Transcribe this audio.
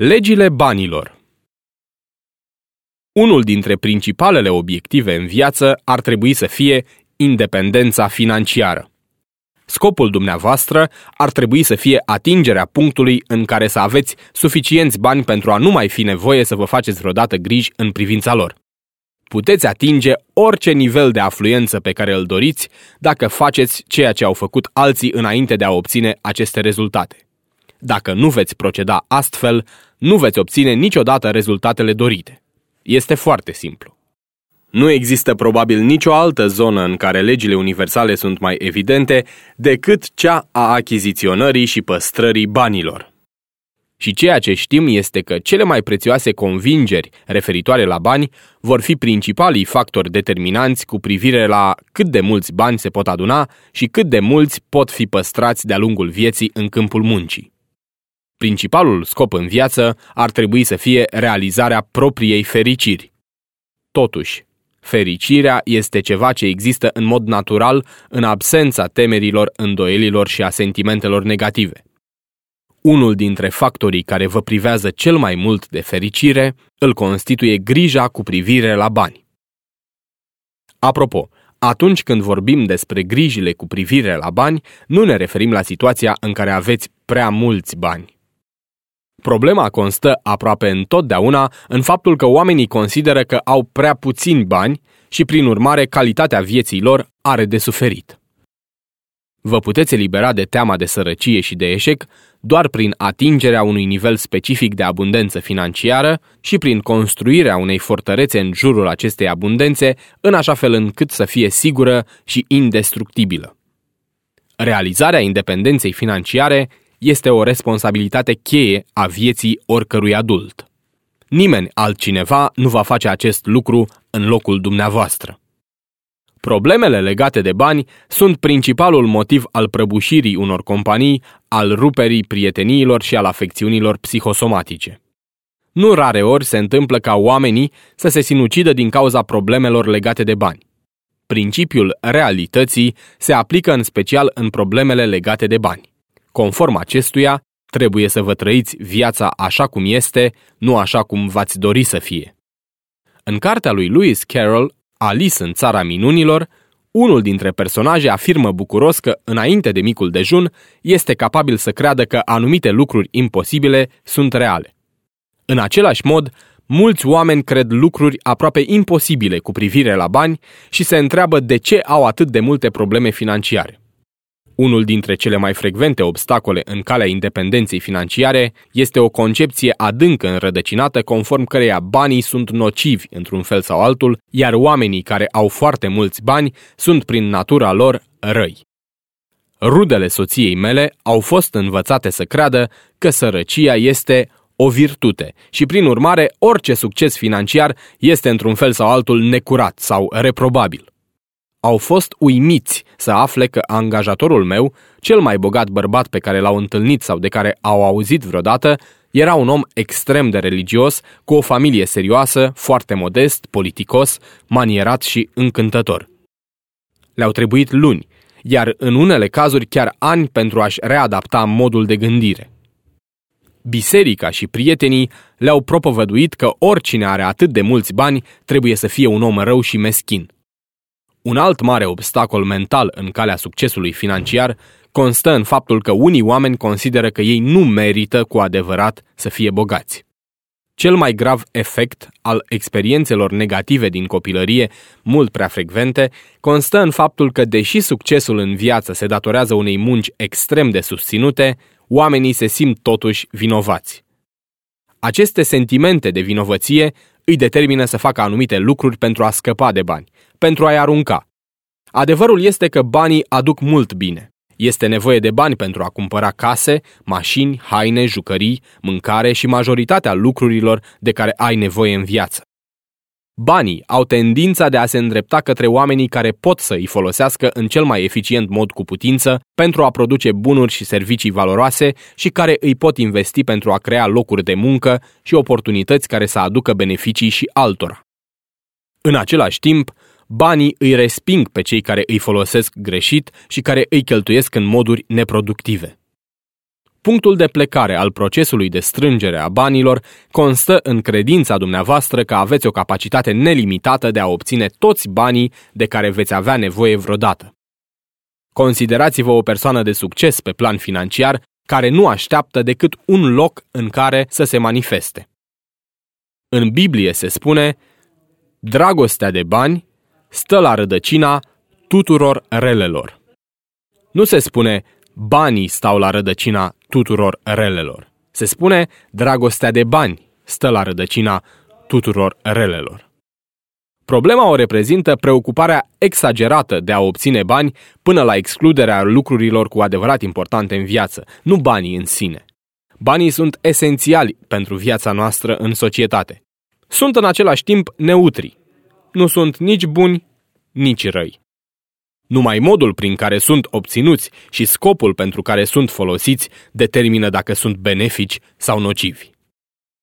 Legile banilor Unul dintre principalele obiective în viață ar trebui să fie independența financiară. Scopul dumneavoastră ar trebui să fie atingerea punctului în care să aveți suficienți bani pentru a nu mai fi nevoie să vă faceți vreodată griji în privința lor. Puteți atinge orice nivel de afluență pe care îl doriți dacă faceți ceea ce au făcut alții înainte de a obține aceste rezultate. Dacă nu veți proceda astfel, nu veți obține niciodată rezultatele dorite. Este foarte simplu. Nu există probabil nicio altă zonă în care legile universale sunt mai evidente decât cea a achiziționării și păstrării banilor. Și ceea ce știm este că cele mai prețioase convingeri referitoare la bani vor fi principalii factori determinanți cu privire la cât de mulți bani se pot aduna și cât de mulți pot fi păstrați de-a lungul vieții în câmpul muncii. Principalul scop în viață ar trebui să fie realizarea propriei fericiri. Totuși, fericirea este ceva ce există în mod natural în absența temerilor, îndoielilor și a sentimentelor negative. Unul dintre factorii care vă privează cel mai mult de fericire îl constituie grija cu privire la bani. Apropo, atunci când vorbim despre grijile cu privire la bani, nu ne referim la situația în care aveți prea mulți bani. Problema constă aproape întotdeauna în faptul că oamenii consideră că au prea puțini bani și, prin urmare, calitatea vieții lor are de suferit. Vă puteți elibera de teama de sărăcie și de eșec doar prin atingerea unui nivel specific de abundență financiară și prin construirea unei fortărețe în jurul acestei abundențe, în așa fel încât să fie sigură și indestructibilă. Realizarea independenței financiare este o responsabilitate cheie a vieții oricărui adult. Nimeni altcineva nu va face acest lucru în locul dumneavoastră. Problemele legate de bani sunt principalul motiv al prăbușirii unor companii, al ruperii prieteniilor și al afecțiunilor psihosomatice. Nu rare ori se întâmplă ca oamenii să se sinucidă din cauza problemelor legate de bani. Principiul realității se aplică în special în problemele legate de bani. Conform acestuia, trebuie să vă trăiți viața așa cum este, nu așa cum v-ați dori să fie. În cartea lui Lewis Carroll, Alice în țara minunilor, unul dintre personaje afirmă bucuros că, înainte de micul dejun, este capabil să creadă că anumite lucruri imposibile sunt reale. În același mod, mulți oameni cred lucruri aproape imposibile cu privire la bani și se întreabă de ce au atât de multe probleme financiare. Unul dintre cele mai frecvente obstacole în calea independenței financiare este o concepție adânc înrădăcinată conform căreia banii sunt nocivi într-un fel sau altul, iar oamenii care au foarte mulți bani sunt prin natura lor răi. Rudele soției mele au fost învățate să creadă că sărăcia este o virtute și, prin urmare, orice succes financiar este într-un fel sau altul necurat sau reprobabil au fost uimiți să afle că angajatorul meu, cel mai bogat bărbat pe care l-au întâlnit sau de care au auzit vreodată, era un om extrem de religios, cu o familie serioasă, foarte modest, politicos, manierat și încântător. Le-au trebuit luni, iar în unele cazuri chiar ani pentru a-și readapta modul de gândire. Biserica și prietenii le-au propovăduit că oricine are atât de mulți bani trebuie să fie un om rău și meschin – un alt mare obstacol mental în calea succesului financiar constă în faptul că unii oameni consideră că ei nu merită cu adevărat să fie bogați. Cel mai grav efect al experiențelor negative din copilărie, mult prea frecvente, constă în faptul că, deși succesul în viață se datorează unei munci extrem de susținute, oamenii se simt totuși vinovați. Aceste sentimente de vinovăție îi determină să facă anumite lucruri pentru a scăpa de bani, pentru a-i arunca. Adevărul este că banii aduc mult bine. Este nevoie de bani pentru a cumpăra case, mașini, haine, jucării, mâncare și majoritatea lucrurilor de care ai nevoie în viață. Banii au tendința de a se îndrepta către oamenii care pot să îi folosească în cel mai eficient mod cu putință pentru a produce bunuri și servicii valoroase și care îi pot investi pentru a crea locuri de muncă și oportunități care să aducă beneficii și altora. În același timp, banii îi resping pe cei care îi folosesc greșit și care îi cheltuiesc în moduri neproductive. Punctul de plecare al procesului de strângere a banilor constă în credința dumneavoastră că aveți o capacitate nelimitată de a obține toți banii de care veți avea nevoie vreodată. Considerați-vă o persoană de succes pe plan financiar care nu așteaptă decât un loc în care să se manifeste. În Biblie se spune, dragostea de bani stă la rădăcina tuturor relelor. Nu se spune, banii stau la rădăcina tuturor relelor. Se spune, dragostea de bani stă la rădăcina tuturor relelor. Problema o reprezintă preocuparea exagerată de a obține bani până la excluderea lucrurilor cu adevărat importante în viață, nu banii în sine. Banii sunt esențiali pentru viața noastră în societate. Sunt în același timp neutri. Nu sunt nici buni, nici răi. Numai modul prin care sunt obținuți și scopul pentru care sunt folosiți determină dacă sunt benefici sau nocivi.